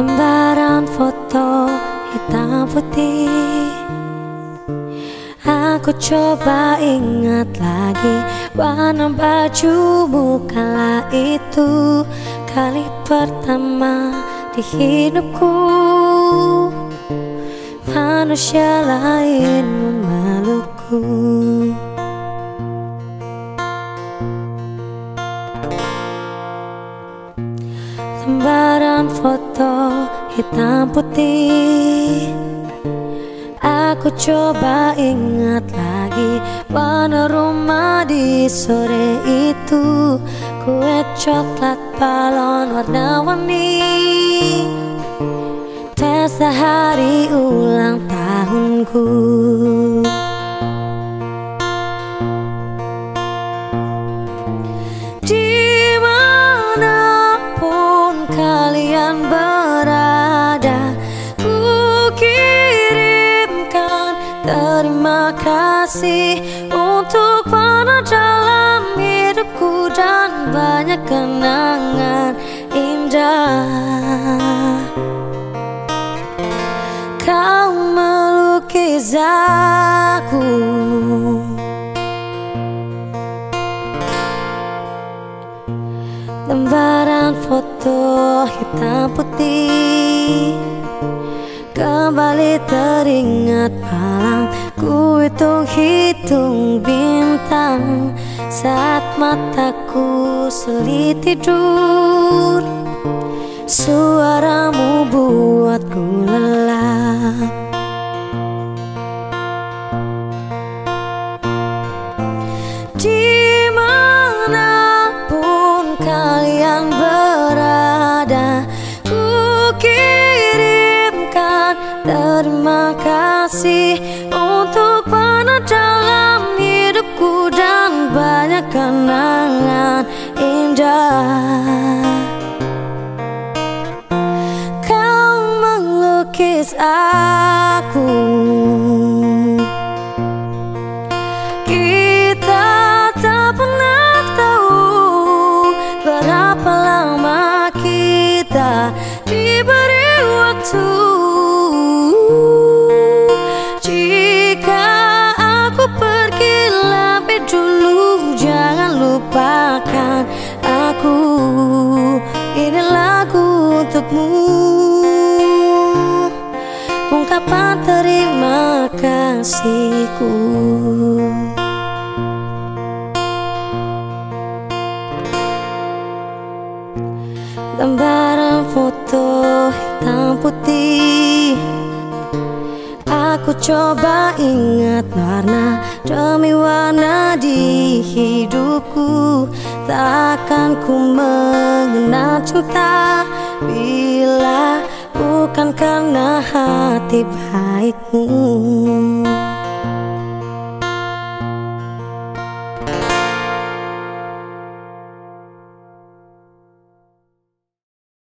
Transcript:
Lembaran foto hitam putih. Aku coba ingat lagi Warna bajumu kala itu. Kali pertama di hidupku. Manusia lain memelukku Lembaran foto hitam putih. Aku coba ingat lagi Warna rumah di sore itu. Kue coklat balon warna-warni Pesta hari ulang tahunku terima kasih Untuk pada dalam hidupku Dan banyak kenangan indah. Kau melukis aku Lembaran foto hitam putih. Kembali teringat malam Ku hitung-hitung bintang Saat mataku sulit tidur. Suaramu buatku lelap Di mana pun kalian berada Ku kirimkan terima kasih Dalam hidupku Dan banyak kenangan indah. Kau melukis aku. Kita tak pernah tahu Berapa lama kita untukmu Ungkapan terima kasihku. Lembaran foto hitam putih. Aku coba ingat warna demi warna di hidupku. Takkan ku mengenal cinta Bila bukan karena hati baikmu